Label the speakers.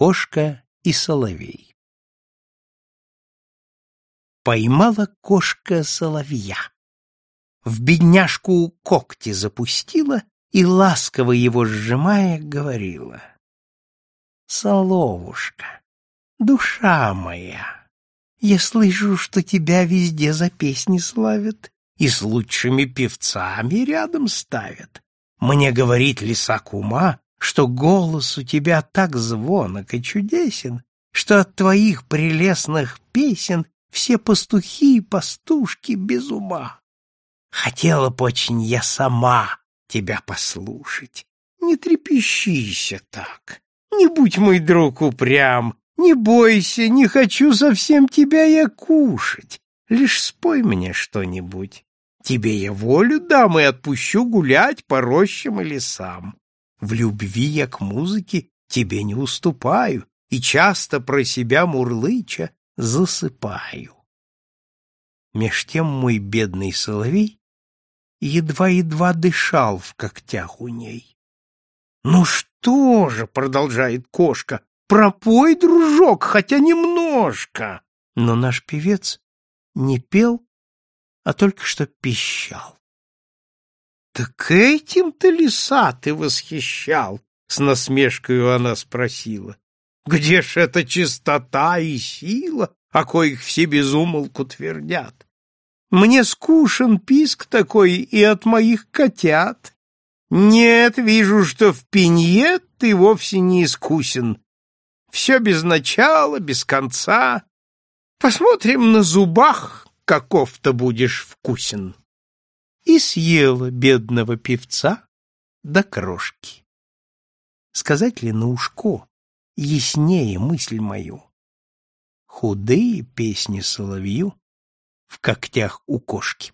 Speaker 1: кошка и соловей. Поймала кошка соловья. В бедняжку когти запустила и, ласково его сжимая, говорила. «Соловушка, душа моя, я слышу, что тебя везде за песни славят и с лучшими певцами рядом ставят. Мне говорит лиса кума, что голос у тебя так звонок и чудесен, что от твоих прелестных песен все пастухи и пастушки без ума. Хотела бы очень я сама тебя послушать. Не трепещися так, не будь, мой друг, упрям, не бойся, не хочу совсем тебя я кушать. Лишь спой мне что-нибудь. Тебе я волю дам и отпущу гулять по рощам и лесам в любви я к музыке тебе не уступаю и часто про себя мурлыча засыпаю. Меж тем мой бедный соловей едва-едва дышал в когтях у ней. «Ну что же!» — продолжает кошка. «Пропой, дружок, хотя немножко!» Но наш певец не пел, а только что пищал так этим ты, лиса, ты восхищал? — с насмешкой она спросила. — Где ж эта чистота и сила, о коих все безумолку твердят? Мне скушен писк такой и от моих котят. Нет, вижу, что в пенье ты вовсе не искусен. Все без начала, без конца. Посмотрим на зубах, каков ты будешь вкусен и съела бедного певца до крошки. Сказать ли на ушко яснее мысль мою? Худые песни соловью в когтях у кошки.